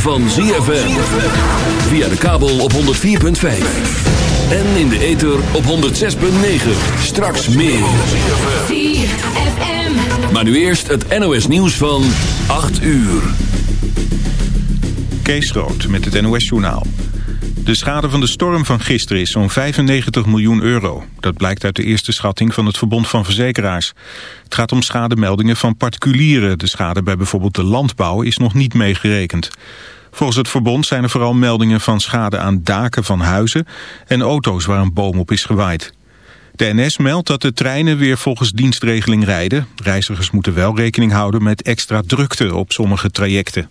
van ZFM. Via de kabel op 104.5. En in de ether op 106.9. Straks meer. ZFM. Maar nu eerst het NOS nieuws van 8 uur. Kees Rood met het NOS journaal. De schade van de storm van gisteren is zo'n 95 miljoen euro. Dat blijkt uit de eerste schatting van het Verbond van Verzekeraars. Gaat om schademeldingen van particulieren. De schade bij bijvoorbeeld de landbouw is nog niet meegerekend. Volgens het verbond zijn er vooral meldingen van schade aan daken van huizen en auto's waar een boom op is gewaaid. De NS meldt dat de treinen weer volgens dienstregeling rijden. Reizigers moeten wel rekening houden met extra drukte op sommige trajecten.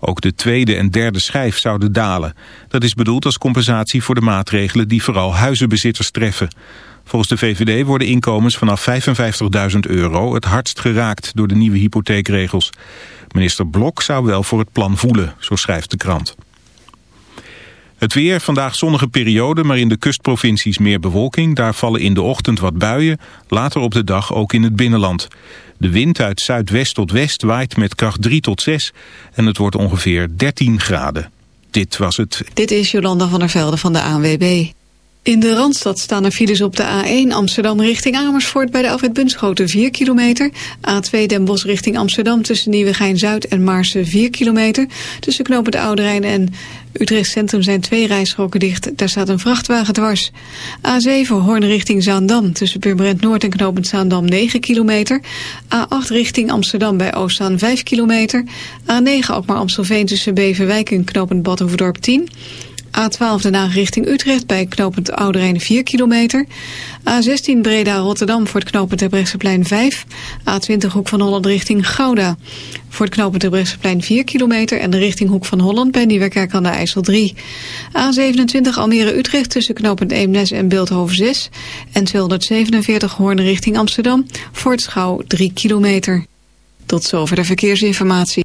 Ook de tweede en derde schijf zouden dalen. Dat is bedoeld als compensatie voor de maatregelen die vooral huizenbezitters treffen. Volgens de VVD worden inkomens vanaf 55.000 euro het hardst geraakt door de nieuwe hypotheekregels. Minister Blok zou wel voor het plan voelen, zo schrijft de krant. Het weer, vandaag zonnige periode, maar in de kustprovincies meer bewolking. Daar vallen in de ochtend wat buien, later op de dag ook in het binnenland. De wind uit zuidwest tot west waait met kracht 3 tot 6 en het wordt ongeveer 13 graden. Dit was het. Dit is Jolanda van der Velde van de ANWB. In de Randstad staan er files op de A1 Amsterdam richting Amersfoort bij de Alfred Bunschoten 4 kilometer. A2 Den Bosch richting Amsterdam tussen Nieuwegein-Zuid en Maarsen 4 kilometer. Tussen knopen de en Utrecht Centrum zijn twee rijstroken dicht. Daar staat een vrachtwagen dwars. A7 Hoorn richting Zaandam tussen Purmerend Noord en knopend Zaandam 9 kilometer. A8 richting Amsterdam bij Oostzaan 5 kilometer. A9 ook maar Amstelveen tussen Beverwijk en knopend Badhoevedorp 10 A12 Den Haag richting Utrecht bij knooppunt Oude 4 kilometer. A16 Breda-Rotterdam voor het knooppunt Terbrechtseplein 5. A20 Hoek van Holland richting Gouda. Voor het knooppunt Terbrechtseplein 4 kilometer en de richting Hoek van Holland bij Nieuwerkerk aan de IJssel 3. A27 Almere-Utrecht tussen knooppunt Eemnes en Beeldhoven 6. En 247 Hoorn richting Amsterdam voor het Schouw 3 kilometer. Tot zover de verkeersinformatie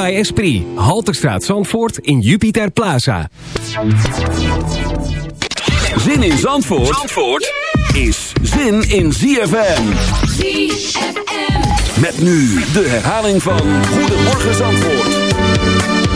By Esprit. Halterstraat Zandvoort in Jupiter Plaza. Zin in Zandvoort, Zandvoort is zin in ZFM. ZFM. Met nu de herhaling van Goedemorgen Zandvoort.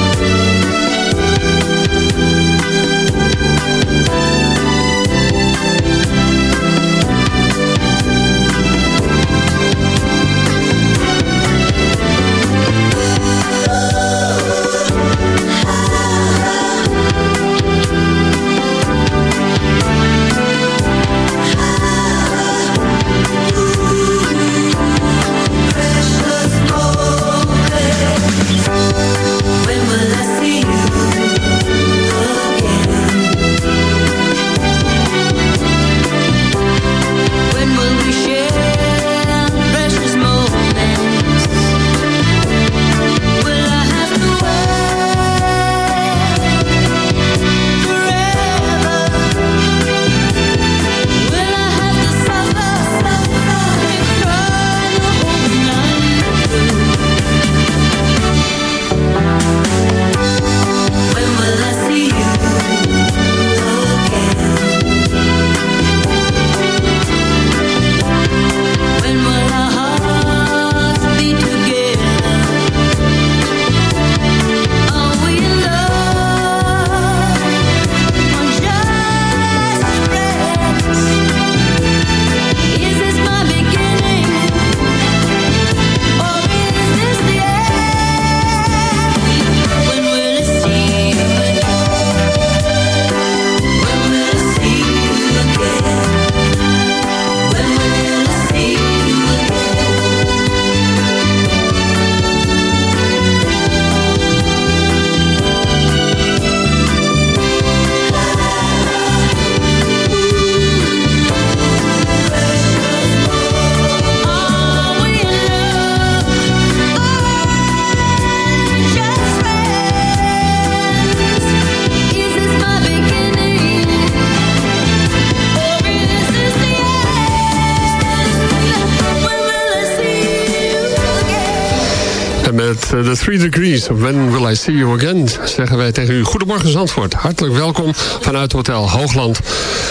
Met eh, de Three Degrees, When Will I See You Again, zeggen wij tegen u Goedemorgen Zandvoort. Hartelijk welkom vanuit Hotel Hoogland.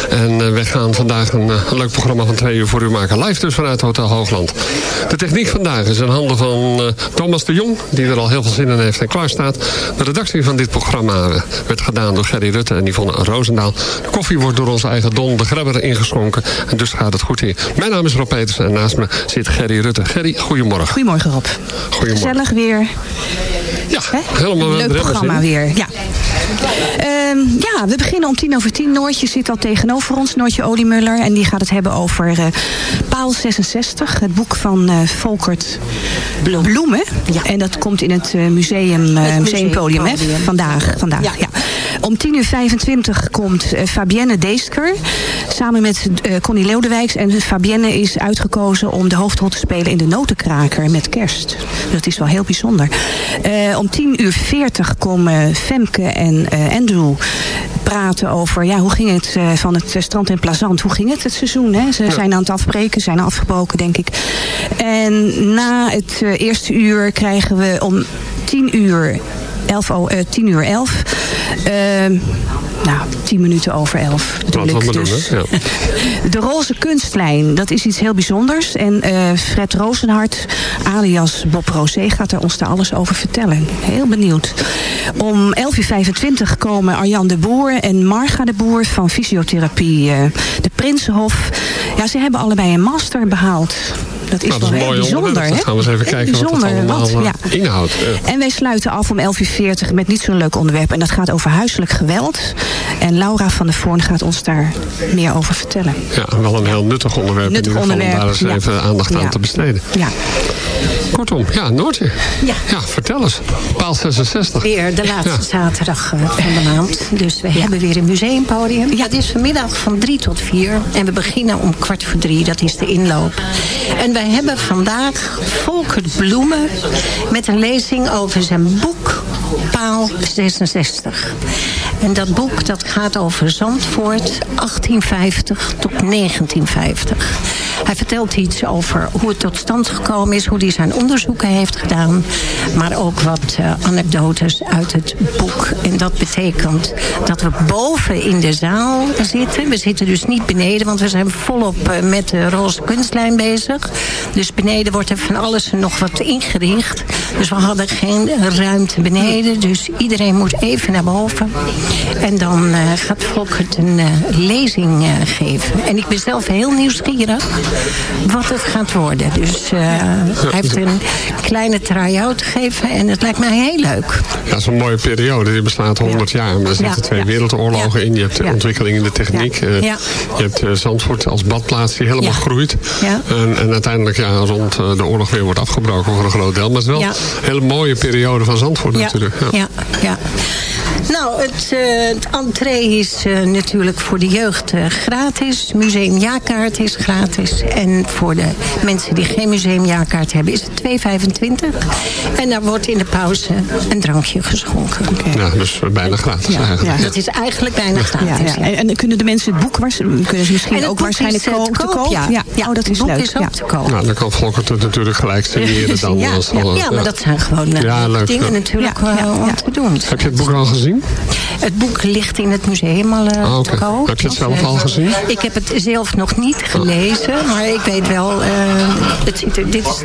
En eh, wij gaan vandaag een, eh, een leuk programma van twee uur voor u maken. Live dus vanuit Hotel Hoogland. De techniek vandaag is in handen van Thomas de Jong, die er al heel veel zin in heeft en klaar staat. De redactie van dit programma werd gedaan door Gerry Rutte en Yvonne Roosendaal. De koffie wordt door onze eigen Don de Grebber ingeschonken. En dus gaat het goed hier. Mijn naam is Rob Petersen en naast me zit Gerry Rutte. Gerry, goedemorgen. Goedemorgen Rob. Goedemorgen. Gezellig weer. Ja, helemaal Een leuk programma in. weer. Ja. Ehm, ja, we beginnen om tien over tien. Noortje zit al tegenover ons, Noortje Oliemuller. En die gaat het hebben over eh, Paal 66. Het boek van eh, Volkert Bloemen. En dat komt in het eh, museum, eh, museumpodium hè, vandaag. vandaag ja. Om tien uur 25 komt eh, Fabienne Deesker. Samen met eh, Connie Leeudewijks. En Fabienne is uitgekozen om de hoofdrol te spelen in de Notenkraker met kerst. Dat is wel heel bijzonder. Eh, om tien uur 40 komen Femke en Andrew praten over ja, hoe ging het van het strand in Plazant. Hoe ging het het seizoen? Hè? Ze zijn aan het afbreken, zijn afgebroken denk ik. En na het eerste uur krijgen we om 10 uur 11, o- eh, 10 uur 11. ehm, nou, 10 minuten over 11 bedoel Wat doen, Dus hè? Ja. de roze kunstlijn, dat is iets heel bijzonders. En eh, Fred Rozenhart, alias Bob Rosé, gaat er ons daar alles over vertellen. Heel benieuwd. Om 11.25 uur komen Arjan de Boer en Marga de Boer van fysiotherapie eh, de Prinsenhof. Ja, ze hebben allebei een master behaald. Dat is Nou, dat wel is heel bijzonder? Dan gaan we eens even kijken wat dat bijzonder, allemaal wat, eh, ja. inhoudt. Ja. En wij sluiten af om 11.40 uur met niet zo'n leuk onderwerp. En dat gaat over huiselijk geweld. En Laura van der Voorn gaat ons daar meer over vertellen. Ja, wel een heel nuttig onderwerp. Nuttig in ieder geval onderwerp, om daar eens even aandacht aan te besteden. Ja. Kortom, ja, Noortje. Ja. Ja, vertel eens. Paal 66. Weer de laatste Ja. zaterdag eh, van de maand. Dus we hebben weer een museumpodium. Ja. Het is vanmiddag van drie tot vier. En we beginnen om kwart voor drie. Dat is de inloop. En wij hebben vandaag Volkert Bloemen... met een lezing over zijn boek Paal 66. En dat boek dat gaat over Zandvoort 1850 tot 1950. Hij vertelt iets over hoe het tot stand gekomen is... hoe hij zijn onderzoeken heeft gedaan. Maar ook wat eh, anekdotes uit het boek. En dat betekent dat we boven in de zaal zitten. We zitten dus niet beneden, want we zijn volop eh, met de roze kunstlijn bezig. Dus beneden wordt er van alles nog wat ingericht. Dus we hadden geen ruimte beneden. Dus iedereen moet even naar boven. En dan eh, gaat Volkert een eh, lezing eh, geven. En ik ben zelf heel nieuwsgierig wat het gaat worden. Dus hij heeft een kleine try-out gegeven. En het lijkt mij heel leuk. Ja, dat is een mooie periode. Die bestaat 100 jaar. Er zitten Ja. twee wereldoorlogen in. Je hebt de ontwikkeling in de techniek. Je hebt Zandvoort als badplaats die helemaal groeit. En, en uiteindelijk ja, rond de oorlog weer wordt afgebroken voor een groot deel. Maar het is wel een hele mooie periode van Zandvoort natuurlijk. Ja. Ja, ja. Nou, het, eh, het entree is eh, natuurlijk voor de jeugd eh, gratis. Museumjaarkaart is gratis. En voor de mensen die geen museumjaarkaart hebben is het 2,25. En daar wordt in de pauze een drankje geschonken. Ja, dus bijna gratis Ja, eigenlijk. ja. Dat is eigenlijk bijna gratis. ja. En, en kunnen de mensen het boek kunnen ze misschien ook waarschijnlijk ko- te koop, ja. Ja, oh, dat het is boek leuk. is ook ja. te koop. Nou, dan kan Volkert het natuurlijk gelijk signeren dan. ja, als, ja, maar dat zijn gewoon Ja, leuk, dingen natuurlijk Ja, ja, om te doen. Heb je het boek al gezien? Het boek ligt in het museum al Ah, te koop. Heb je het zelf al gezien? Ik heb het zelf nog niet gelezen, maar ik weet wel, eh, het ziet er, dit is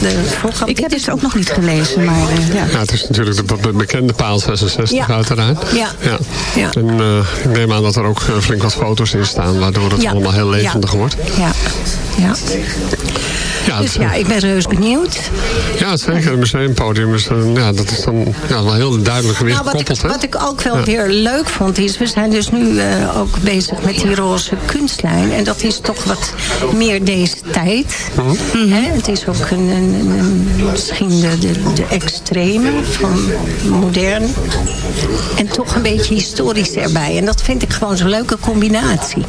de voorkant. Ik heb het ook nog niet gelezen, maar eh, ja. Ja, het is natuurlijk de be- bekende paal 66 Ja. uiteraard. Ja. ja. Ja. En eh, ik neem aan dat er ook flink wat foto's in staan, waardoor het Ja. allemaal heel levendig Ja. wordt. Ja, ja. Ja, Dus ja, ik ben reus benieuwd. ja, zeker. Het museumpodium is, dan, ja, dat is dan ja, wel heel duidelijk weer Nou, gekoppeld. hè? wat ik ook wel weer leuk vond is... we zijn dus nu eh, ook bezig met die roze kunstlijn. En dat is toch wat meer deze tijd. Mhm. Hè? Het is ook een, een, een- misschien de, de, de extreme van modern. En toch een beetje historisch erbij. En dat vind ik gewoon zo'n leuke combinatie.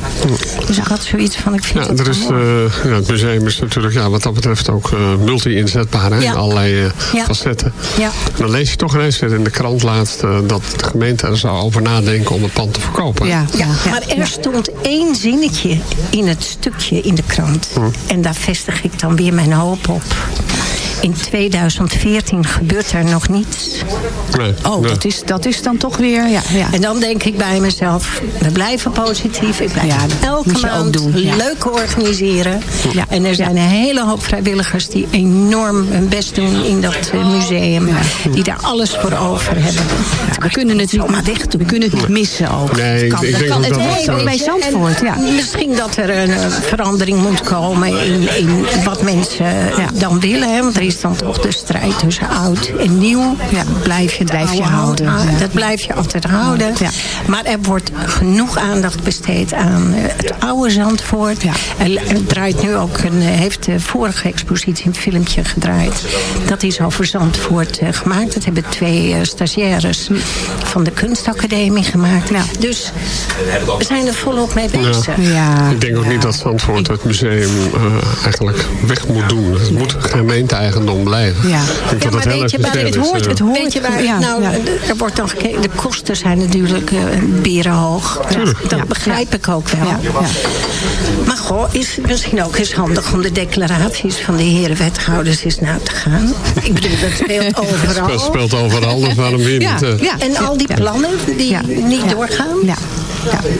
Dus ik had zoiets van... Ik vind Ja, het er is, eh, ja, het museum is natuurlijk ja, wat dat betreft ook eh, multi-inzetbaar Ja. in allerlei Ja. facetten. Ja. En dan lees je toch ineens weer in de krant laatst dat de gemeente er zou over nadenken om het pand te verkopen. Ja, Ja, maar er stond één zinnetje in het stukje in de krant. En daar vestig ik dan weer mijn hoop op. In 2014 gebeurt er nog niets. Nee, Oh, nee. dat is, dat is dan toch weer... Ja, ja. En dan denk ik bij mezelf, we blijven positief. Ik blijf Ja, elke maand doen, ja. leuk organiseren. Ja. En er zijn een hele hoop vrijwilligers die enorm hun best doen in dat eh, museum. Die daar alles voor over hebben. we kunnen het niet, maar weg we kunnen het niet missen ook. Nee, Het ik- kan, ik dat denk kan, het ook bij Zandvoort, ja. En misschien dat er een eh, verandering moet komen in, in wat mensen eh, dan willen. Hè? Want er is dan toch de strijd tussen oud en nieuw. Ja, blijf je, het blijf je oude houden. Dat blijf je altijd houden. Ja. Maar er wordt genoeg aandacht besteed aan het oude Zandvoort. Ja. Er, er draait nu ook een, eh, heeft de vorige expositie een filmpje gedraaid. Dat is over Zandvoort eh, gemaakt. Dat hebben twee eh, stagiaires van de kunstacademie gemaakt. Dus we zijn er volop mee bezig. Ja. Ik denk ook niet dat Zandvoort het museum eigenlijk weg moet doen. Het moet gemeente-eigendom rondom blijven. Ja. Ik denk Ja, dat maar heel weet je, waar, het hoort, eh. het hoort. Weet je waar, Ja, nou, ja. er wordt dan gekeken, de kosten zijn natuurlijk eh, berenhoog. Dat, dat begrijp ik ook wel. Ja, ja. Maar goh, is het misschien ook eens handig om de declaraties van de heren wethouders eens na te gaan? Ik bedoel, dat speelt overal. Het speelt overal, dus waarom Ja, niet? eh? ja. En al die Ja. plannen die Ja. niet Ja. doorgaan? Ja.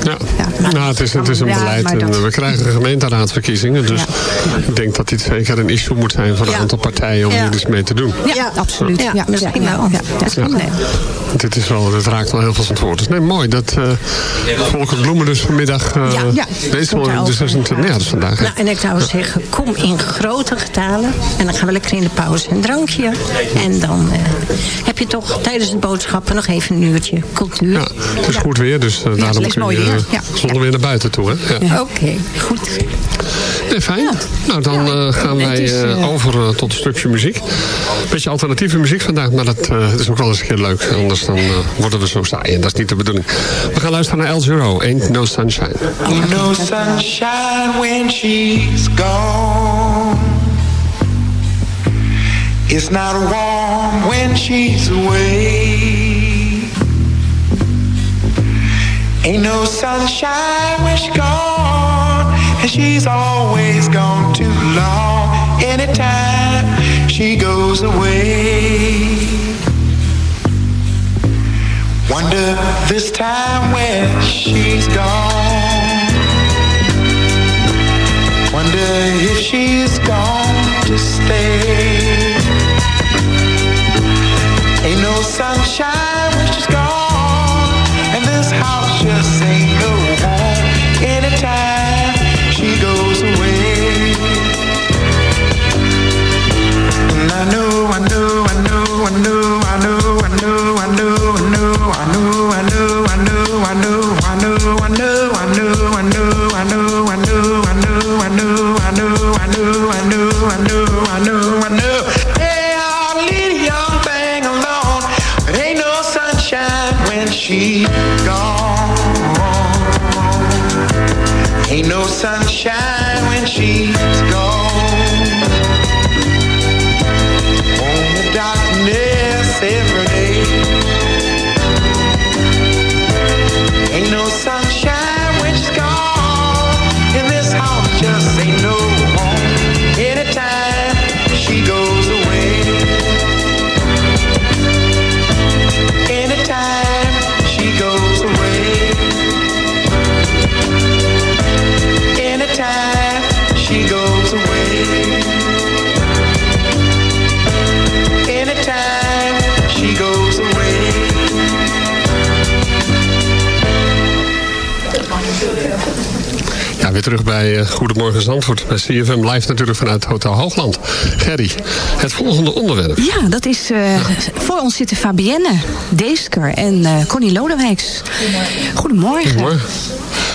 Ja. Ja. Nou, het is, het is een Ja, beleid en dat- we krijgen gemeenteraadsverkiezingen. Dus ik denk dat dit zeker een issue moet zijn voor een Ja. aantal partijen om Ja. hier iets mee te doen. Ja, absoluut. Ja, Ja, misschien ja, wel. ja, ja. Misschien Ja. wel. Dit is wel, het raakt wel heel veel van het woord. Dus nee, mooi. Dat uh, Volker Bloemen dus vanmiddag... Uh, Ja. Ja. Deze. 26 ja, dat is vandaag. Nou, en ik zou zeggen, kom in grote getalen. En dan gaan we lekker in de pauze een drankje. En dan eh, heb je toch tijdens de boodschappen nog even een uurtje cultuur. Ja, het is goed weer, dus uh, daarom is kun mooi je weer. Ja. zonder weer naar buiten toe. Hè? Ja. Oké, goed. Nee, fijn. Nou, dan uh, gaan wij is, over uh, tot een stukje muziek. Beetje alternatieve muziek vandaag, maar dat uh, is ook wel eens een keer leuk. Anders dan uh, worden we zo saai en dat is niet de bedoeling. We gaan luisteren naar El Giro, Ain't No Sunshine. Ain't no sunshine when she's gone. It's not warm when she's away. Ain't no sunshine when she's gone. And she's always gone goes away. Wonder this time when she's gone. Wonder if she's gone to stay. Weer terug bij uh, Goedemorgen Zandvoort. Bij CFM live natuurlijk vanuit Hotel Hoogland. Gerry, het volgende onderwerp. Ja, dat is... Uh, voor ons zitten Fabienne Deesker en uh, Connie Lodewijks. Goedemorgen. Goedemorgen.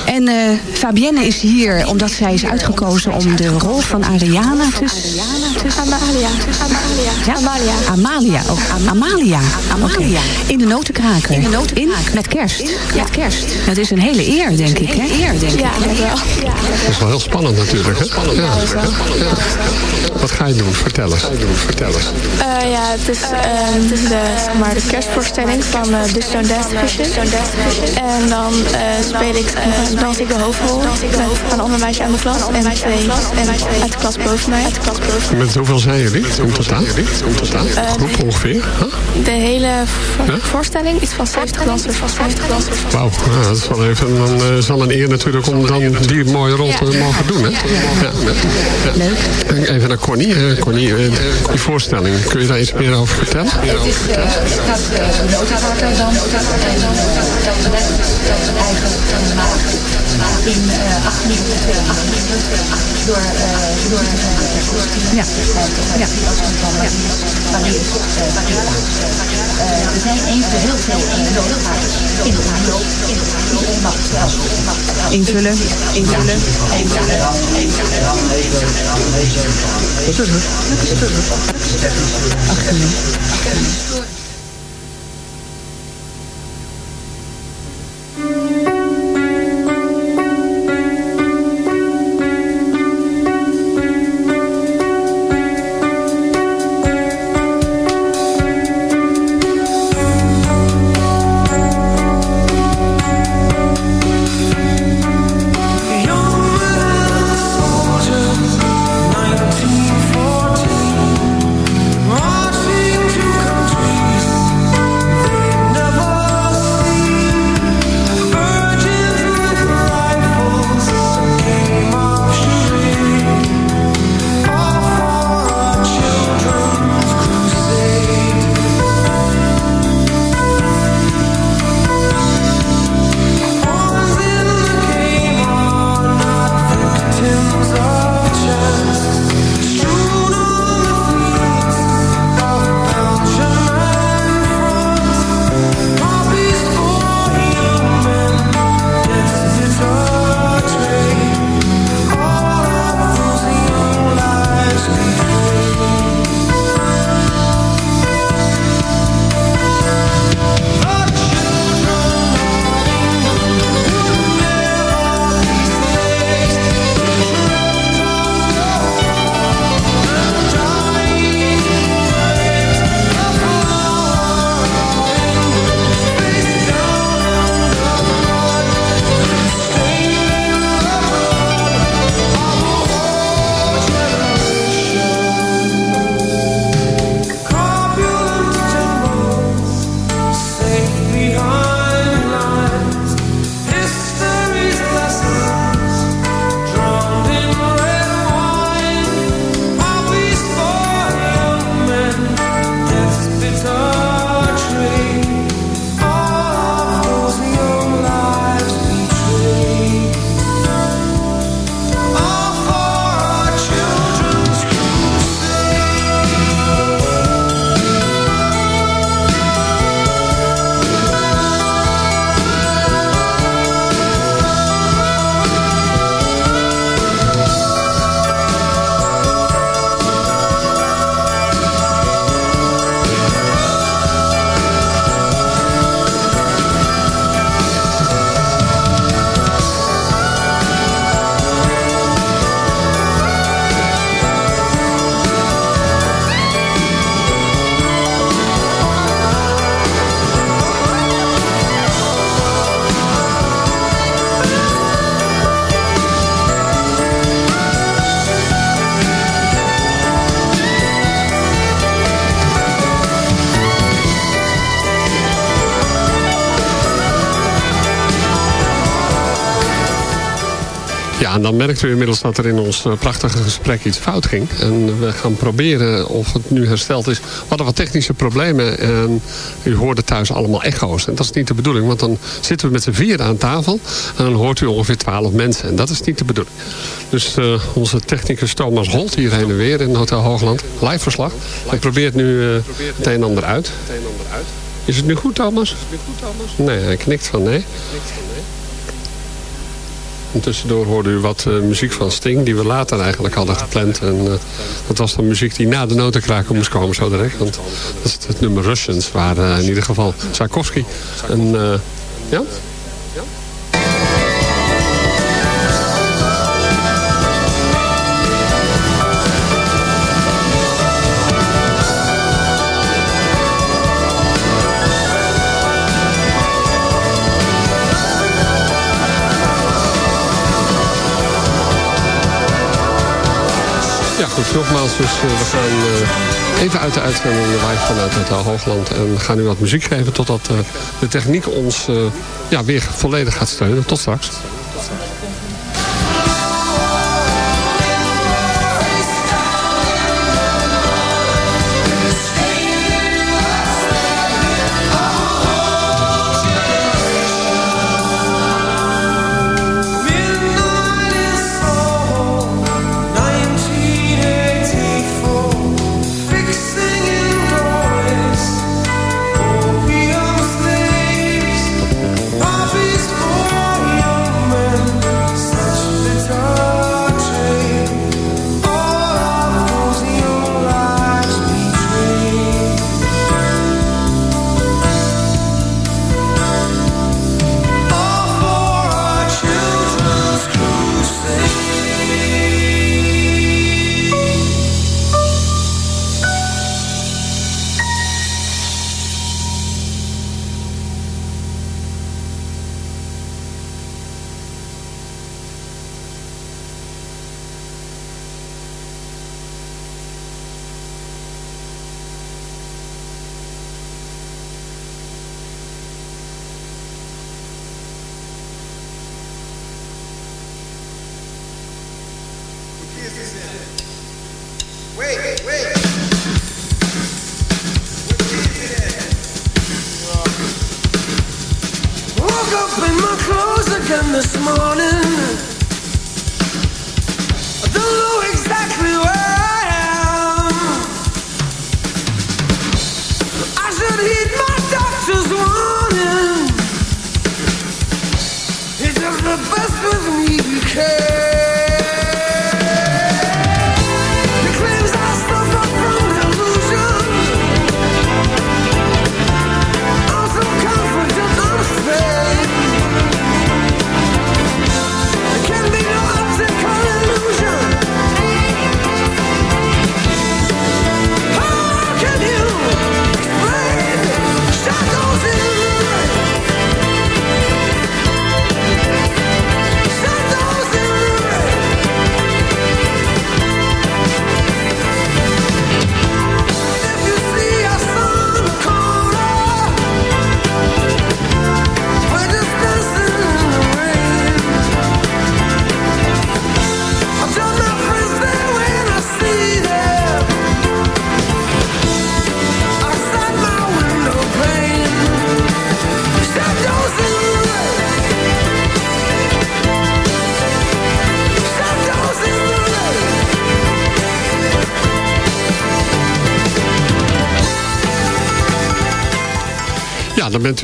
En uh, Fabienne is hier omdat zij is uitgekozen om de rol van Ariana tussen... Amalia. Amalia. Ja? Amalia. Amalia. ook. Amalia. Amalia. In de notenkraker. In de notenkraker. met kerst. Ja. Met kerst. Dat is een hele eer, denk ik. Hè? eer, denk Ja, ik. dat wel. Ja. Dat is wel heel spannend natuurlijk. Hè? Ja. Ja, is. Wat ga je doen? Vertel eens. Vertel eens. Uh, ja, het is uh, de, zeg maar, de kerstvoorstelling van uh, The Stone. En dan uh, speel ik, uh, dans ik de hoofdrol met een ander meisje aan de klas en twee en uit de klas boven mij. Met hoeveel zijn jullie? Om totaal? Om totaal? Groep ongeveer? Huh? De hele voorstelling, iets van 70 dansers. Van 70 dansers. Wauw, ja, dat is wel even dan, uh, is al een eer natuurlijk om dan die mooie rol te ja. mogen doen. Hè? Ja. Leuk. Even naar Connie. Uh, Connie, uh, die voorstelling, kun je daar iets meer over vertellen? Het is, uh, het gaat uh, notawakker dan, dat eigen maken in acht minuten, acht minuten door, door ja. Ja. Wanneer, zijn eens heel veel noodzaakjes in het aanloop, in het aanloop, Invullen, invullen, invullen. Wat is het? Wat is het? Dan merkten we inmiddels dat er in ons eh, prachtige gesprek iets fout ging. En we gaan proberen of het nu hersteld is. We hadden wat technische problemen en u hoorde thuis allemaal echo's. En dat is niet de bedoeling, want dan zitten we met z'n vier aan tafel. En dan hoort u ongeveer twaalf mensen. En dat is niet de bedoeling. Dus eh, onze technicus Thomas Holt hier heen en weer in Hotel Hoogland. Live verslag. Hij probeert nu eh, het een en ander uit. Is het nu goed, Thomas? Nee, hij knikt van nee. En tussendoor hoorde u wat eh, muziek van Sting, die we later eigenlijk hadden gepland. En eh, dat was dan muziek die na de notenkraker moest komen zo direct. Want dat is het nummer Russians, waar eh, in ieder geval Tchaikovsky eh, ja? Ja, goed, nogmaals, dus eh, we gaan eh, even uit de uitzending live vanuit Hotel Hoogland. En we gaan u wat muziek geven totdat eh, de techniek ons ja, weer volledig gaat steunen. Tot straks.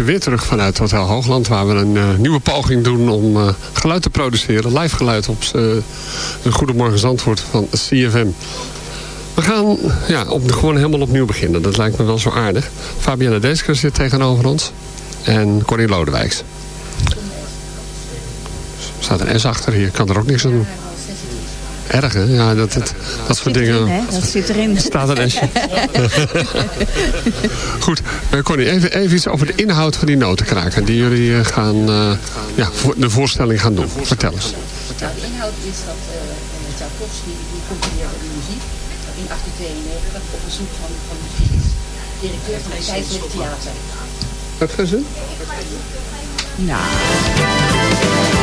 Weer terug vanuit Hotel Hoogland... waar we een eh, nieuwe poging doen om eh, geluid te produceren. Live geluid op eh, de Goedemorgen Zandvoort van CFM. We gaan ja, op, gewoon helemaal opnieuw beginnen. Dat lijkt me wel zo aardig. Fabienne Deesker zit tegenover ons. En Corrie Lodewijks. Er staat een S achter hier. Kan er ook niks aan doen. Erg, hè? Ja, dat, dat, dat soort dingen. Hè? Dat zit erin. Staat een S'je. Goed, eh, Connie, even, even iets over de inhoud van die notenkraker... die jullie eh, gaan, eh, ja, voor, de voorstelling gaan doen. Vertel eens. Nou, de inhoud is dat eh Tchaikovsky die componeerde de muziek in 1892 op bezoek van, van de Fries, directeur van het Keizerlijk Theater. Wat gaan ze? Nou.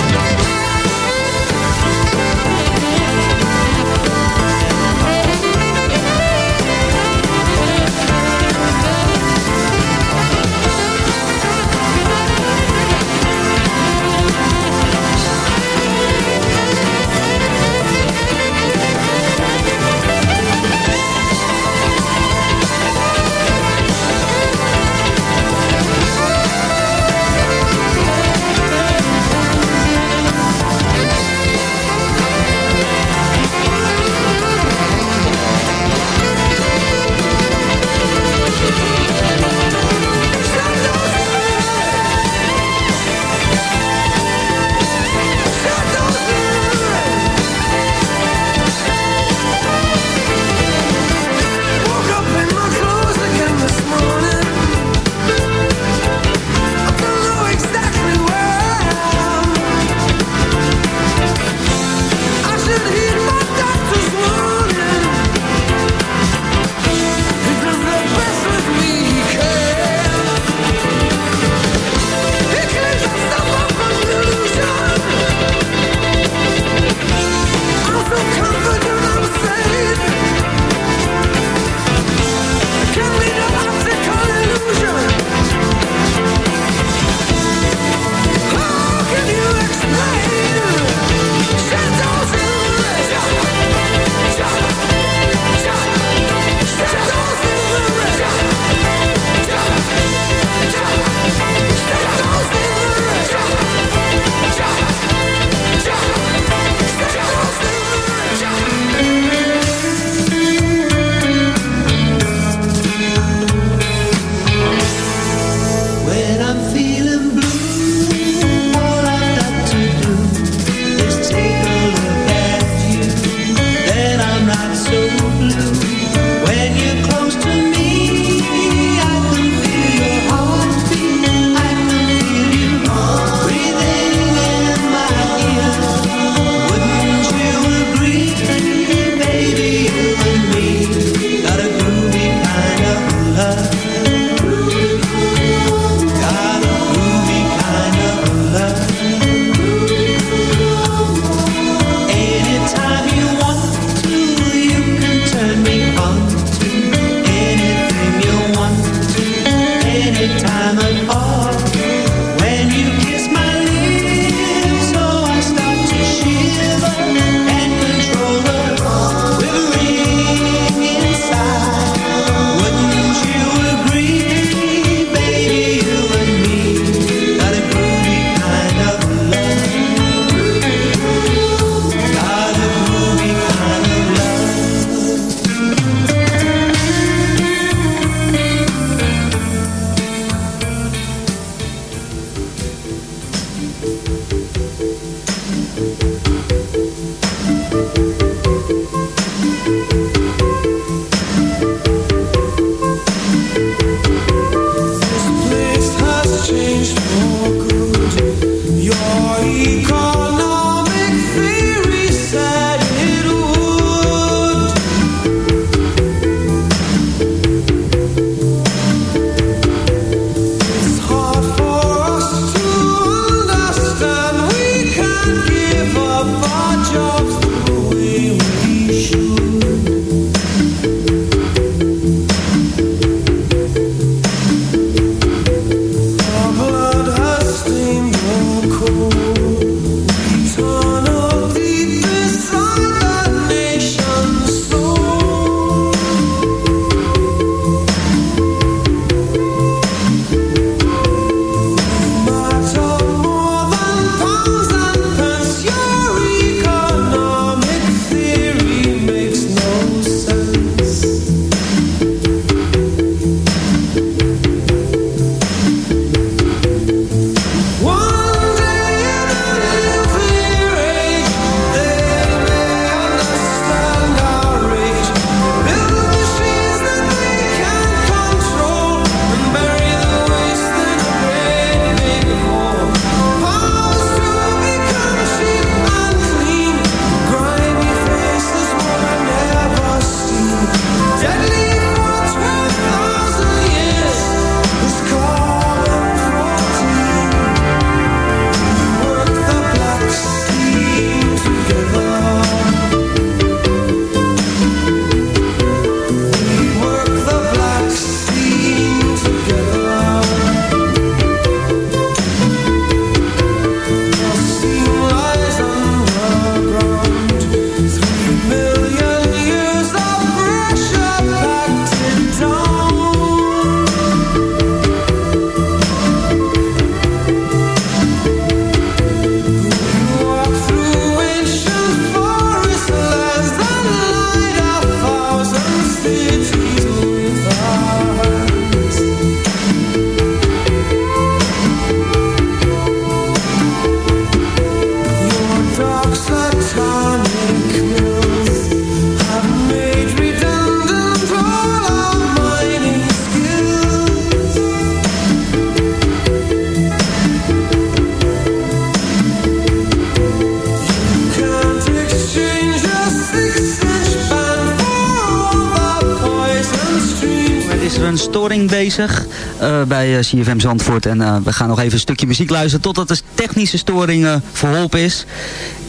Eh, bij eh, CFM Zandvoort. En eh, we gaan nog even een stukje muziek luisteren totdat de technische storing verholpen is.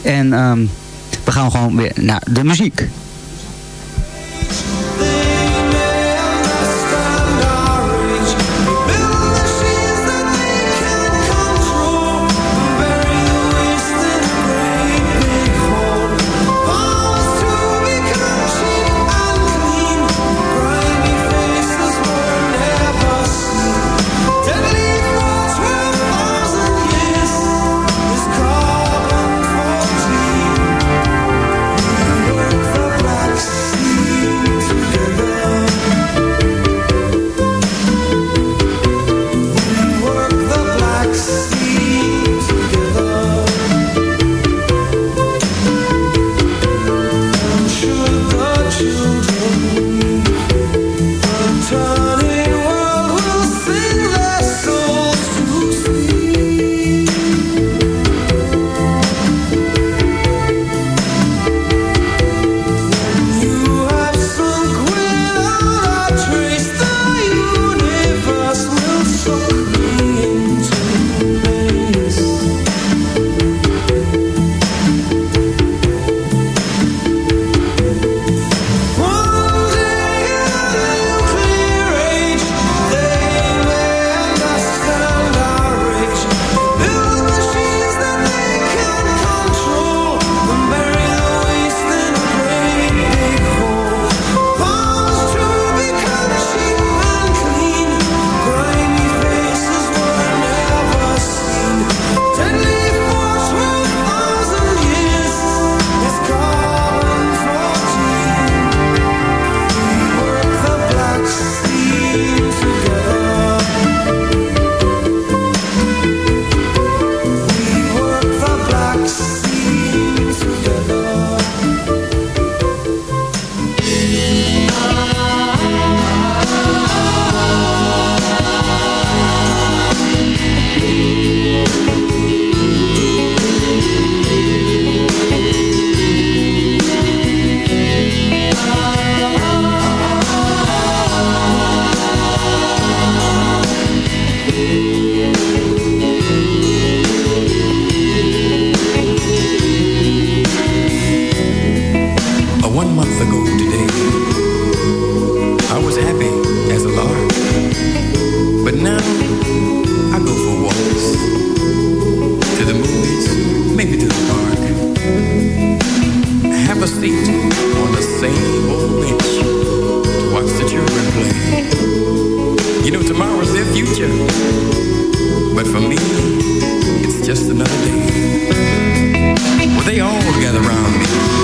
En ehm, we gaan gewoon weer naar de muziek. they all gather round me.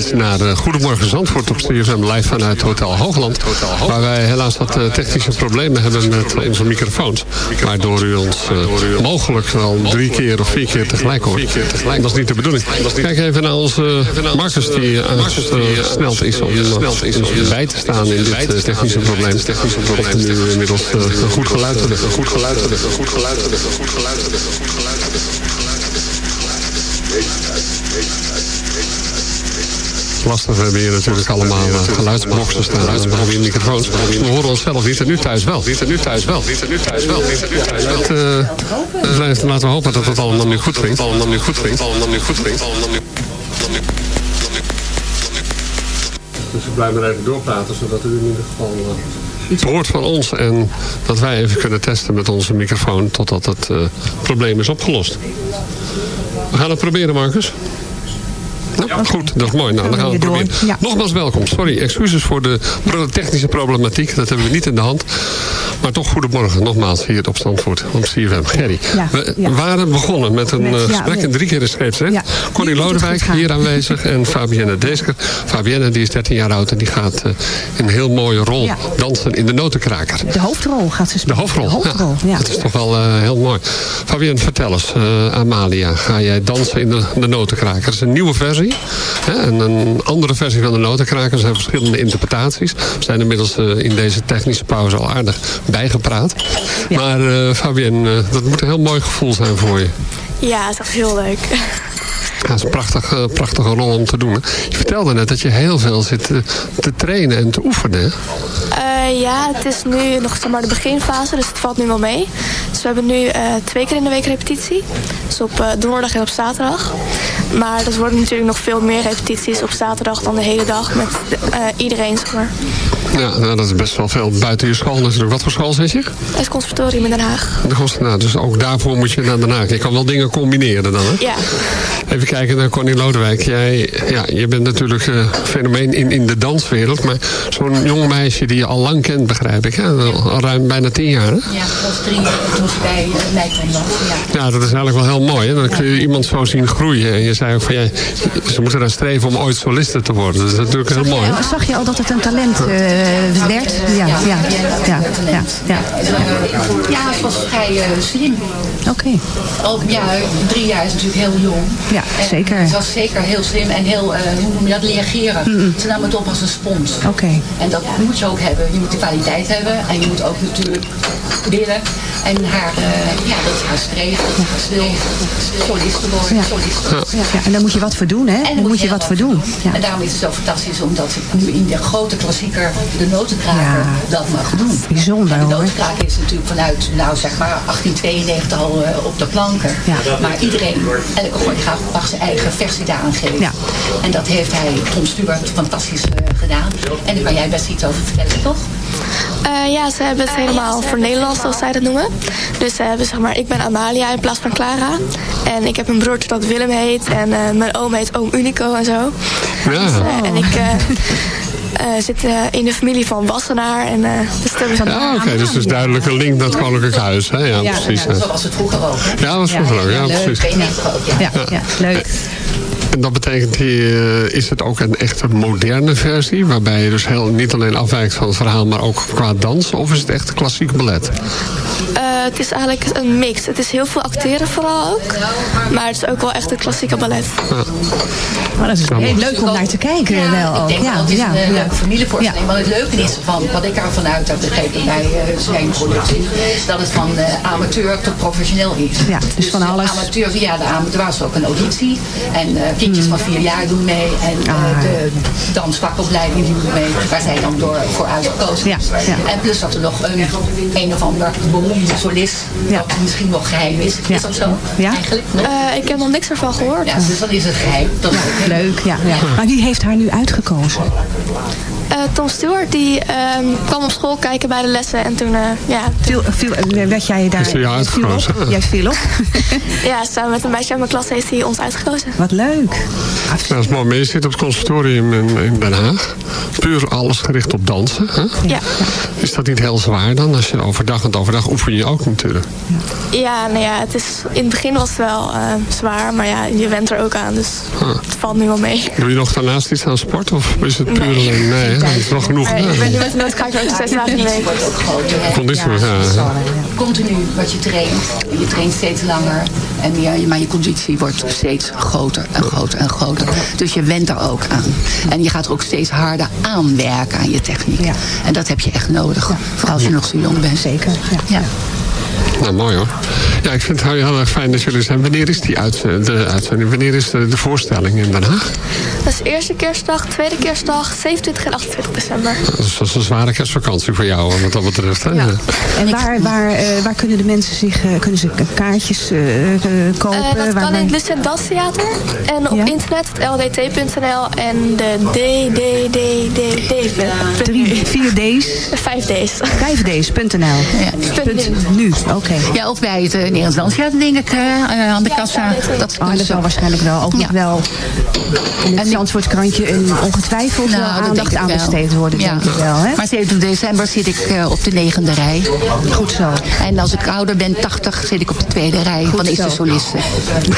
Steeds naar uh, Goedemorgen Zandvoort op CFM live vanuit Hotel Hoogland. Waar wij helaas wat uh, technische problemen hebben met onze microfoons. Waardoor u ons uh, mogelijk wel drie keer of vier keer tegelijk hoort. Dat is niet de bedoeling. Kijk even naar onze Marcus die aangesneld is om bij te staan in dit technische probleem. Probleem. nu inmiddels goed geluid leggen. Goed geluid. Goed geluid. Goed geluid. Lastig. Hebben hier natuurlijk allemaal uh, geluidsboxen staan. Geluidsboxen, microfoons. We horen onszelf niet en nu thuis wel. Niet en nu thuis wel. Nu thuis wel. Het, uh, laten we hopen dat het allemaal nu goed klinkt. Allemaal nu goed. Allemaal nu goed Dus we blijven even doorpraten, zodat u in ieder geval uh, iets hoort van ons. En dat wij even kunnen testen met onze microfoon totdat het probleem is opgelost. We gaan het proberen, Marcus. Ja, goed, dat is mooi. Nou, dan gaan we het proberen. Ja. Nogmaals welkom. Sorry, excuses voor de technische problematiek. Dat hebben we niet in de hand. Maar toch goedemorgen, nogmaals hier op Zandvoort, op CFM. Gerry, ja, we ja. waren begonnen met een met, uh, gesprek in drie keer in scheepsrecht. Ja. Connie Lodewijk hier aanwezig en Fabienne Deesker. Fabienne die is 13 jaar oud en die gaat uh, in een heel mooie rol dansen in de notenkraker. De hoofdrol gaat ze spelen. De hoofdrol, de hoofdrol ja. Dat is toch wel uh, heel mooi. Fabienne, vertel eens, Amalia, ga jij dansen in de, de notenkraker? Dat is een nieuwe versie. Hè? En een andere versie van de notenkraker. Er zijn verschillende interpretaties. We zijn inmiddels in deze technische pauze al aardig bijgepraat. Ja. Maar uh, Fabienne, uh, dat moet een heel mooi gevoel zijn voor je. Ja, het is echt heel leuk. Ja, het is een prachtige, prachtige rol om te doen. Je vertelde net dat je heel veel zit te, te trainen en te oefenen. Uh, ja, het is nu nog zeg maar, de beginfase, dus het valt nu wel mee. Dus we hebben nu uh, twee keer in de week repetitie. Dus op uh, donderdag en op zaterdag. Maar dat worden natuurlijk nog veel meer repetities op zaterdag dan de hele dag met iedereen. Zeg maar. Ja, nou, dat is best wel veel buiten je school natuurlijk. Wat voor school zit je? Het conservatorium in Den Haag. De conservatorium, dus ook daarvoor moet je naar Den Haag. Je kan wel dingen combineren dan, hè? Ja. Even kijken naar Connie Lodewijk. Jij, ja, je bent natuurlijk een uh, fenomeen in, in de danswereld. Maar zo'n jong meisje die je al lang kent, begrijp ik. Hè? Al ruim bijna tien jaar, hè? Ja, dat was drie toen ze bij mij kwam ja. ja, dat is eigenlijk wel heel mooi. Hè? Dan kun je iemand zo zien groeien. En je zei ook van, ja, ze moeten daar streven om ooit soliste te worden. Dat is natuurlijk heel mooi. Zag je al dat het een talent uh, werd? Ja, ja, ja. ja, ja, ja. ja het was vrij uh, slim. Oké. Okay. Al, ja, drie jaar is natuurlijk heel jong. Ja, en zeker. Het was zeker heel slim en heel, uh, hoe noem je dat, reageren. Mm -mm. Ze namen het op als een spons. Oké. Okay. En dat moet je ook hebben. Je moet de kwaliteit hebben en je moet ook natuurlijk willen. En haar, uh, ja, dat is haar streven, dat is soliste worden, ja. soliste worden. Ja. ja, en daar moet je wat voor doen, hè? En daar moet je wat voor doen. Ja. En daarom is het zo fantastisch omdat nu in de grote klassieker de notenkraker ja. dat mag doen. Bijzonder, en de notenkraker is natuurlijk vanuit, nou zeg maar, 1892 al uh, op de planken. Ja. Maar iedereen, elke choreograaf mag zijn eigen versie daaraan geven. Ja. En dat heeft hij, Tom Stewart, fantastisch uh, gedaan. En daar kan jij best iets over vertellen, toch? Uh, ja, ze hebben het helemaal voor Nederlands, zoals zij dat noemen. Dus ze hebben, zeg maar, ik ben Amalia in plaats van Clara. En ik heb een broertje dat Willem heet. En uh, mijn oom heet oom Unico en zo. Ja. Dus, uh, en ik... Uh, zit uh, in de familie van Wassenaar. En, uh, dus van ja, oké, okay, dus het is duidelijk een link naar het Koninklijk Huis. Hè? Ja, ja, precies. Ja, zo was het vroeger ook. Hè? Ja, dat was vroeger ook. Ja, precies. Ja, ja, ja, leuk. En dat betekent, uh, is het ook een echte moderne versie? Waarbij je dus heel, niet alleen afwijkt van het verhaal, maar ook qua dans? Of is het echt klassiek ballet? Uh, het is eigenlijk een mix. Het is heel veel acteren vooral ook. Maar het is ook wel echt een klassieke ballet. Ja. Maar dat is heel leuk om naar te kijken ja, wel. Ik denk ja, wel, het is ja, een ja. leuke familievoorstelling. Maar het leuke is, van, wat ik ervan uit heb begrepen bij uh, zijn productie, dat het van amateur tot professioneel is. Ja, dus, dus van alles. amateur, via de amateur was er ook een auditie. En uh, kindjes van vier jaar doen mee. En ah. de dansvakopleiding die doen mee. Waar zij dan door, voor uitgekozen ja, ja. En plus dat er nog een, een of ander beroemde solist, ja. dat misschien nog geheim is. Is dat zo? Ja. Eigenlijk? Nog? ik heb nog niks ervan gehoord. Ja, dus dan is het geheim. Dat ja, leuk, ja, ja. Maar wie heeft haar nu uitgekozen? Uh, Tom Stewart, die ehm, kwam op school kijken bij de lessen. En toen, eh, ja... Viel, viel, werd jij daar... Is hij uitgekozen? Jij viel op? ja, samen met een meisje uit mijn klas heeft hij ons uitgekozen. Wat leuk. Ja, dat is mooi. Maar je zit op het conservatorium in, in Den Haag. Puur alles gericht op dansen. Hè? Ja. Is dat niet heel zwaar dan? Als je overdag, want overdag oefen je ook natuurlijk. Ja, nou ja, het is, in het begin was het wel eh, zwaar, maar ja, je went er ook aan, dus het valt nu wel mee. Doe je nog daarnaast iets aan sport? Of is het puur alleen... Nee, hè? Dat is nog genoeg. Ik ben nu met de noodkaart ook zes dagen in de week. Ja. Continu wat je traint. Je traint steeds langer en meer, maar je conditie wordt steeds groter en groter en groter. Dus je went er ook aan. En je gaat er ook steeds harder aan werken aan je techniek. En dat heb je echt nodig. Vooral als je nog zo jong bent. Zeker. Ja. Nou, mooi hoor. Ja, ik vind het heel erg fijn dat jullie zijn. Wanneer is die uit, de uitzending? Wanneer is de, de voorstelling in Den Haag? Dat is eerste kerstdag, tweede kerstdag, 27 en 28 december. Dat is, dat is een zware kerstvakantie voor jou, wat dat betreft. Hè? En waar, waar, eh, waar kunnen de mensen zich, eh, kunnen ze kaartjes eh, eh, kopen? Eh, dat waar, kan waar- in het Lucent Danstheater en op internet, het ldt.nl en de DDDDD. Drie, vier D's? Vijf D's. Vijf D's.nl. Punt nu, oké. Ja, of bij het uh, Nederlands Danstheater, denk ik, eh, aan de kassa. Dat, Oh, dat zal waarschijnlijk wel ook nog wel in het Zandvoortkrantje een ongetwijfeld Nou, aandacht aan besteed worden, Ja. denk ik wel. Hè? Maar 27 december zit ik eh, op de negende rij. Goed zo. En als ik ouder ben, 80, zit ik op de tweede rij van de eerste zo. solisten.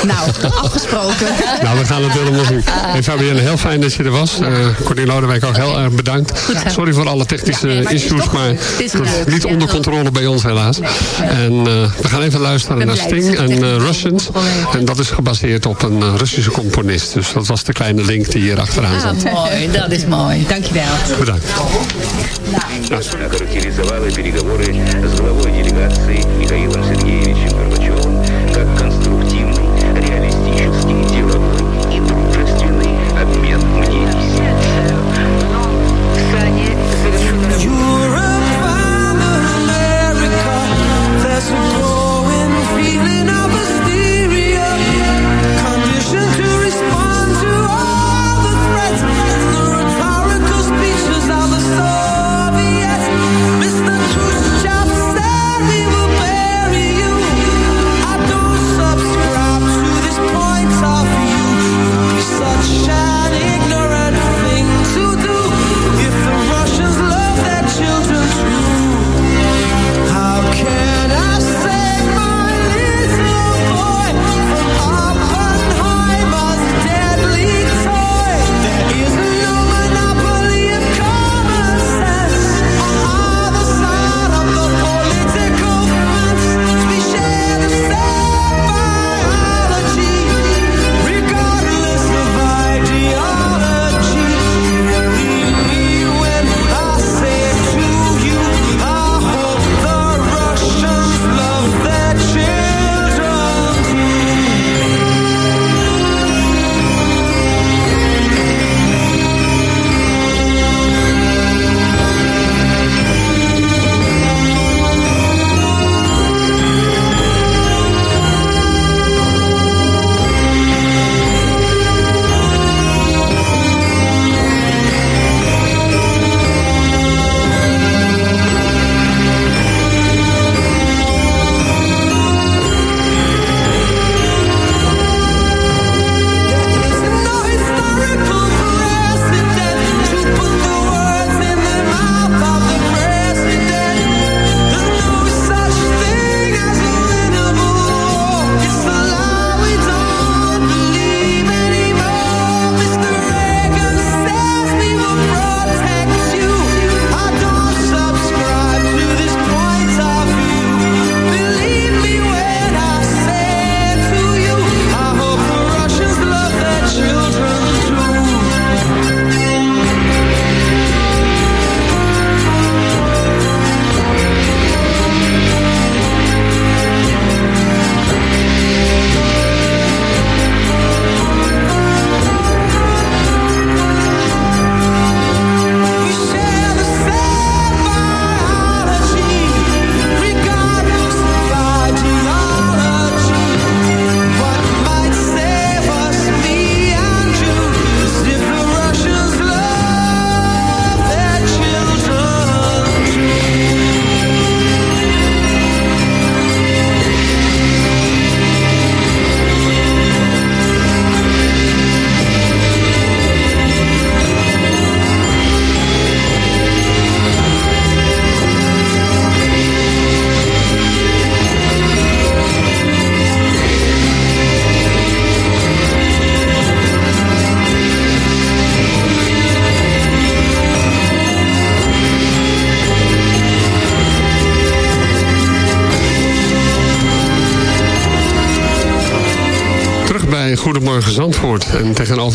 Nou, afgesproken. Nou, we gaan het helemaal zien. Hey Fabienne, heel fijn dat je er was. Uh, Cornelie Lodewijk ook heel erg bedankt. Sorry voor alle technische Ja, maar het is issues, toch- maar het is is niet onder controle bij ons helaas. En eh, we gaan even luisteren naar Sting en uh, Russians. En dat is gebaseerd op een eh, Russische componist. Dus dat was de kleine link die hier achteraan ah, zat. Ah, mooi, dat is mooi. Dankjewel. Bedankt.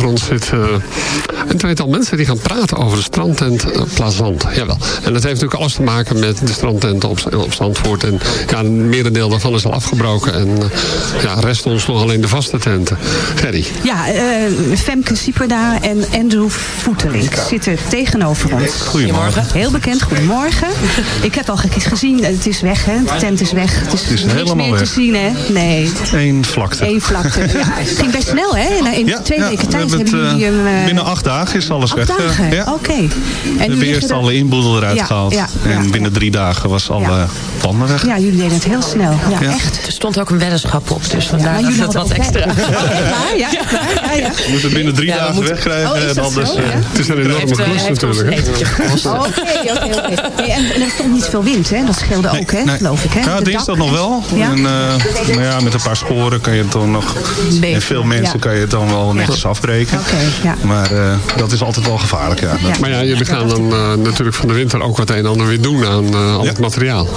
Tegenover ons zit eh, een tweetal mensen die gaan praten over de strandtent uh, Plazant. Jawel. En dat heeft natuurlijk alles te maken met de strandtent op, op Zandvoort. En ja, een merendeel daarvan is al afgebroken. En uh, ja, rest ons nog alleen de vaste tenten. Gerry. Ja, uh, Femke Sieperda en Andrew Voetelink zitten tegenover ons. Goedemorgen. Heel bekend, goedemorgen. Ik heb al gezien, het is weg hè, de tent is weg. Het is, het is niks helemaal meer weg. te zien hè. Nee. Eén vlakte. Eén vlakte. Ja, het ging best snel, hè? In, in Ja, twee ja, weken we tijd hebben jullie eh, hem... eh, binnen acht dagen is alles acht weg. eh, dagen? ja. Oké. We hebben eerst alle inboedel eruit Ja, gehaald. ja, en ja. binnen drie dagen was alle panden weg. Ja, jullie deden het heel snel. Ja, Ja. echt. Er stond ook een weddenschap op, dus vandaar dat het wat extra. Ja? Ja, ja. We moeten binnen drie dagen moeten- wegkrijgen. Oh, en dat anders, zo? eh, Ja. Het is een enorme eh, klus natuurlijk. Oké, oké, oké. En en er stond niet veel wind, hè? Dat scheelde ook, hè? Geloof ik, hè? Ja, De dinsdag nog wel. Ja? En, eh, maar ja, met een paar sporen kan je het dan nog... En veel mensen kan je het dan wel netjes afbreken. Oké, ja. Maar eh, dat is altijd wel gevaarlijk, ja. Maar ja, jullie gaan dan eh, natuurlijk van de winter ook wat een en ander weer doen aan eh, al het materiaal.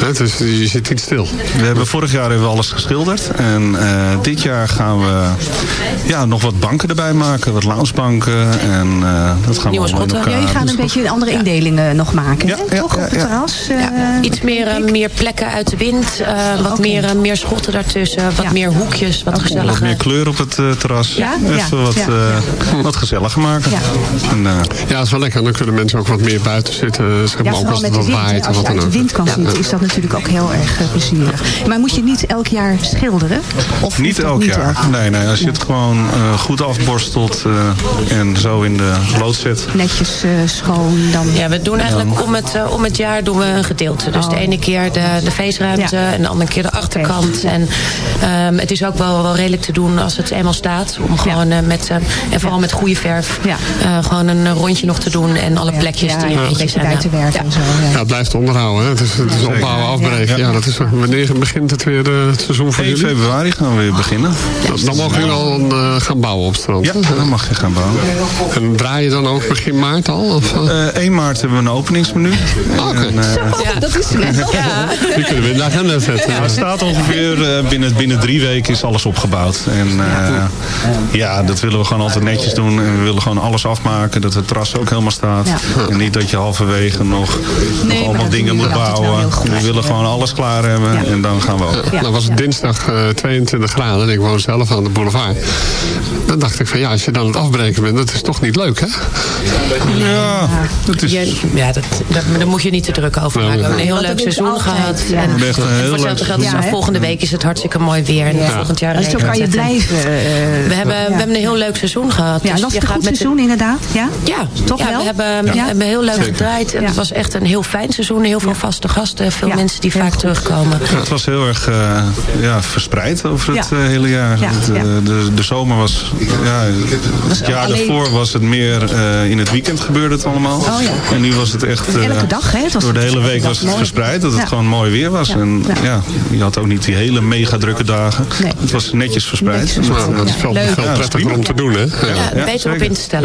Hè, dus je zit niet stil. We hebben vorig jaar hebben we alles geschilderd. En eh, dit jaar gaan we ja, nog wat banken erbij maken. Wat loungebanken. En eh, dat gaan Nieuwe we allemaal in schotten. elkaar. Ja, je gaat Dus een beetje een andere indeling eh, nog maken, hè? Toch? ja, Op het ja. terras? eh, Ja, iets meer, meer plekken uit de wind, eh, wat meer, meer schotten daartussen, wat Ja. meer hoekjes, wat Wat gezelliger. meer kleur op het eh, terras. Ja? Even Ja, wat, ja. eh, wat gezelliger maken. Ja. En, eh, Ja, dat is wel lekker. Dan kunnen mensen ook wat meer buiten zitten. Zeg Ja, maar, ook als het wat waait Als wat je dan uit de wind kan zitten, is dat natuurlijk ook heel erg eh, plezierig. Maar moet je niet elk jaar schilderen? Of Niet elk jaar. Nee, nee, als je het gewoon eh, goed afborstelt eh, en zo in de lood zet. Netjes eh, schoon, dan... Ja, we doen eigenlijk om het, om het jaar doen we een gedeelte. Dus de ene keer de, de feestruimte Ja. en de andere keer de achterkant. En ehm, het is ook wel, wel redelijk te doen als het eenmaal staat. Om gewoon met, en vooral met goede verf, Ja. eh, gewoon een rondje nog te doen. En alle plekjes ja, die ja, een beetje zijn. bij te ja. werken en zo. Ja. Ja, het blijft onderhouden. Hè. Het is, het is opbouwen, afbreken. Ja. Ja. dat is, wanneer begint het weer eh, het seizoen voor 1 jullie? februari gaan we weer beginnen. Dan, dan mogen jullie al eh, gaan bouwen op het strand. Ja, dan mag je gaan bouwen. En draai je dan ook begin maart al? Of, eh? Eh 1 maart hebben we een openingsmenu. Oké. En, eh, Dat is net. Ja. Die kunnen we in de agenda zetten. Ja, het staat ongeveer eh, binnen, binnen drie weken is alles opgebouwd. En eh, ja, dat willen we gewoon altijd netjes doen. En we willen gewoon alles afmaken. Dat het terras ook helemaal staat. Ja. En niet dat je halverwege nog, nog allemaal dingen moet bouwen. We willen gewoon alles klaar hebben. Ja. En dan gaan we ook. Ja. Nou was het dinsdag eh, 22 graden en ik woon zelf aan de boulevard. Dan dacht ik van ja, als je dan aan het afbreken bent, dat is toch niet leuk hè? Ja, dat is... Ja, dat, dat, maar daar moet je niet te druk over maken. We hebben een heel leuk seizoen altijd, gehad. ja. En, voor leuk geld is volgende week is het hartstikke mooi weer. En Ja. volgend jaar Dus zo kan je blijven. eh, We hebben, we hebben een heel leuk seizoen gehad. Ja, Dus je gaat goed met seizoen inderdaad. Ja? Ja, Toch ja, wel? we hebben, Ja. hebben heel leuk Zeker. gedraaid. En Ja. Het was echt een heel fijn seizoen. Heel veel vaste gasten. Veel Ja. mensen die vaak terugkomen. Ja, het was heel erg eh, ja, verspreid over het Ja. eh, hele jaar. Ja, Het, eh, de, de zomer was... Ja, het jaar alleen- daarvoor was het meer eh, in het weekend gebeurde het allemaal. Oh, ja. En nu was het echt... Elke dag, hè? Het was door de hele week was het mooi. verspreid. Dat het Ja. gewoon mooi weer was. Ja. En Ja. ja. je had ook niet die hele mega drukke dagen. Nee. Het was netjes verspreid. Netjes dat, is veel, veel prettiger prima. om te doen hè? Ja. Beter op in Ja,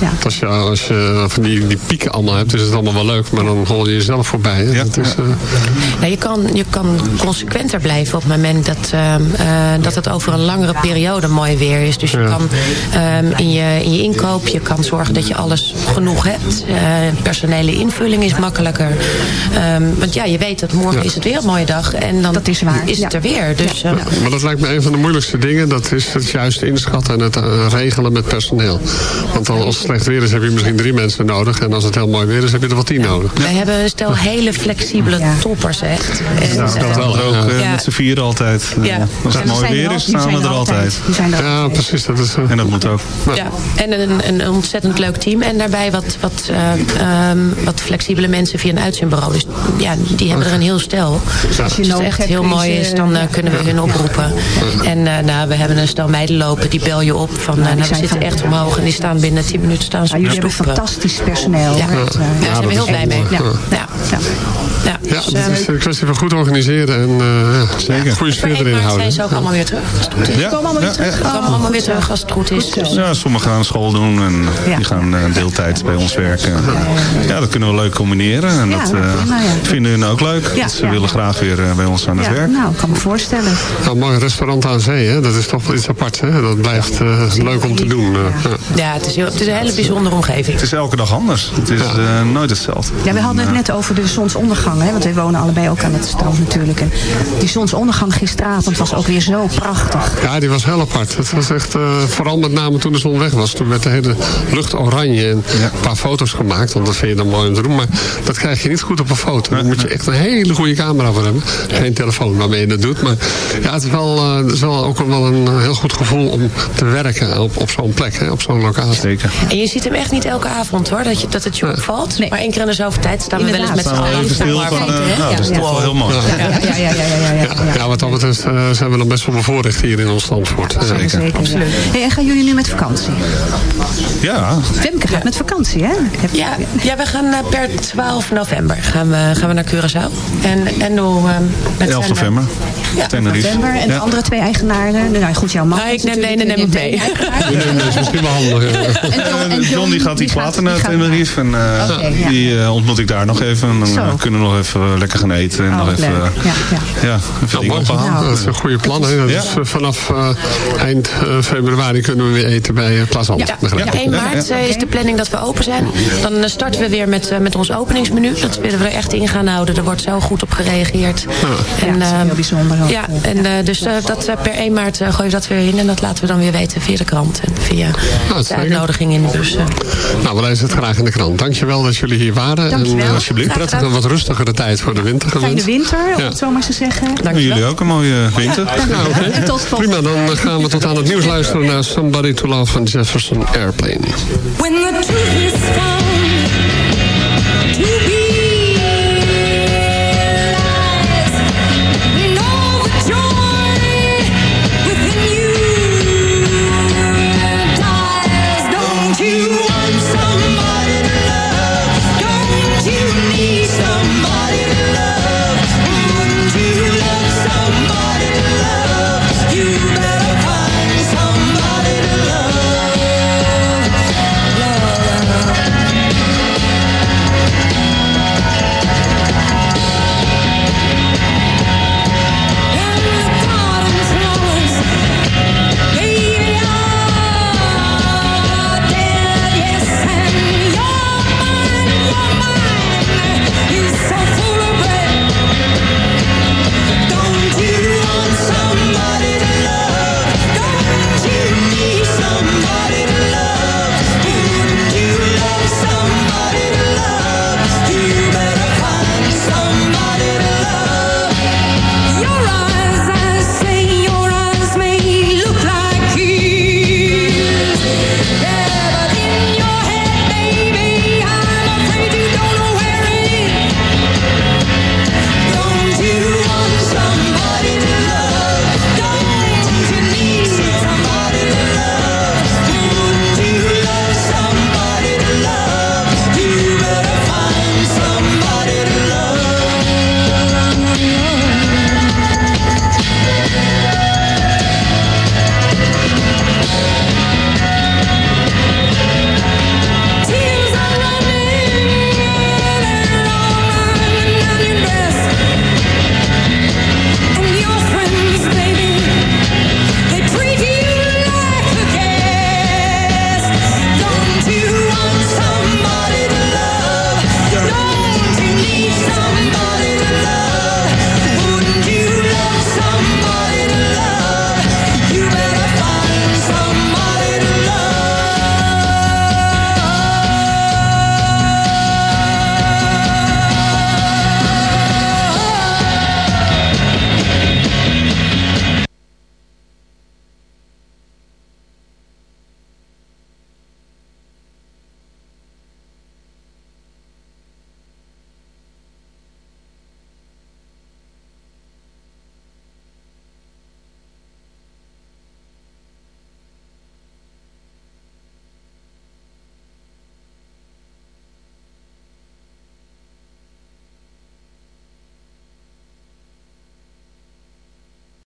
ja. Als je, als je van die, die pieken allemaal hebt, is het allemaal wel leuk. Maar dan hol je jezelf voorbij. Hè? Ja. Dat is, eh, Nou, je, kan, je kan consequenter blijven op het moment dat, ehm, eh, dat het over een langere periode mooi weer is. Dus je Ja. kan ehm, in, je, in je inkoop, je kan zorgen dat je alles genoeg hebt. Eh, personele invulling is makkelijker. Ehm, want ja, je weet dat morgen Ja. is het weer een mooie dag. En dan Dat is waar, is het ja. er weer. Dus, eh, Maar dat lijkt me een van de moeilijkste dingen. Dat is het juist inschatten en het regelen met personeel. Want al- als het slecht weer is, heb je misschien drie mensen nodig. En als het heel mooi weer is, heb je er wel tien nodig. Wij hebben een stel hele flexibele Ja. toppers echt. En, dat wel. Ook eh, Ja. met z'n vieren altijd. Ja. Als het mooi weer er is, staan we er altijd. Ja, precies. Dat is, eh, En dat moet ook. Ja, en een, een ontzettend leuk team. En daarbij wat, wat, eh, ehm, wat flexibele mensen via een uitzendbureau. Dus ja, die hebben er een heel stel. Als je Als het echt heel mooi is, dan kunnen we hun oproepen. En eh, nou, we hebben een stel meiden lopen, die bel je op. Van, nou, we zijn zitten echt omhoog. En die staan binnen 10 minuten staan ze Ja, op de jullie hebben fantastisch personeel. Ja. Daar zijn we heel blij mee. Ja. Ja. Ja. Dus, het ehm, is een kwestie van goed organiseren en eh, ja, Zeker. goede sfeer per 1 erin houden. zijn ze ook allemaal weer terug. Als het goed is. Ja, Komen allemaal weer terug. ja. Komen allemaal weer terug als het goed is. Dus, Ja, sommigen gaan school doen en die gaan eh, deeltijd bij ons werken. Ja, dat kunnen we leuk combineren. En Ja, dat eh, vinden hun ook leuk. Ja, Dus ze ja. willen graag weer eh, bij ons aan het Ja, werk. nou, ik kan me voorstellen. Nou, mooi restaurant aan zee, hè? dat is toch wel iets apart. Hè? Dat blijft eh, leuk om te doen. eh, ja. ja, het is, heel, het is een hele bijzondere omgeving. Het is elke dag anders. Het is eh, nooit hetzelfde. Ja, we hadden het net over de zonsondergang. Hè, want we wonen allebei ook aan het strand natuurlijk. En die zonsondergang gisteravond was ook weer zo prachtig. Ja, die was heel apart. Het was echt, eh, vooral met name toen de zon weg was. Toen werd de hele lucht oranje en een paar foto's gemaakt. Want dat vind je dan mooi om te doen. Maar dat krijg je niet goed op een foto. Daar moet je echt een hele goede camera voor hebben. Geen telefoon waarmee je dat doet. Maar ja, het is wel, eh, het is wel ook wel een heel goed gevoel om te werken op, op zo'n plek. Hè, op zo'n locatie. Zeker. En je ziet hem echt niet elke avond hoor, dat, je, dat het je opvalt. Maar één keer in de zoveel tijd staan we wel eens met z'n allen aan eh, nou, dat is Ja. toch wel heel mooi. Ja, ja, ja, ja, ja, ja, ja, ja. Ja, wat dat betreft eh, zijn we dan best wel bevoorrecht hier in ons Zandvoort. Zeker, zeker. Absoluut. Hey, en gaan jullie nu met vakantie? Ja. Femke gaat met vakantie, hè? Heb- Ja, ja, we gaan eh, per 12 november gaan we, gaan we naar Curaçao. En, en met 11 zijn, eh, november. Ja, Tenerife. November en de Ja. andere twee eigenaren. Nou goed, jouw man. Nou, ik neem de ene natuurlijk- neem ik die mee. Dat is misschien wel handig. ja. Eh, John, die gaat iets later naar Tenerife. En eh, ja. die eh, ontmoet ik daar nog even. En dan kunnen nog even eh, lekker gaan eten. En Oh, nog even eh, Ja, ja. ja, Nou. Dat is een goede plan. Hè? Dat Ja. is, eh, vanaf eh, eind februari kunnen we weer eten bij uh, Plazant. Ja, begrijp ja, ik. 1 maart is de planning dat we open zijn. Dan starten we weer met, met ons openingsmenu. Dat willen we er echt in gaan houden. Er wordt zo goed op gereageerd. Ja, dat is ehm, heel bijzonder ook. Ja, en, eh, dus dat, per 1 maart eh, gooien we dat weer in. En dat laten we dan weer weten via de krant. En via de zeker. uitnodiging in de bus. Nou, we lezen het graag in de krant. Dankjewel dat jullie hier waren. Dankjewel. En uh, alsjeblieft, prettig een wat rustigere tijd voor de winter Fijne gewenst. winter, om Ja. het zo maar te zeggen. En jullie ook een mooie winter. Ja, oké. En tot volgende Prima, dan eh, gaan we tot aan het nieuws luisteren naar Somebody to Love van Jefferson Airplane. When the truth is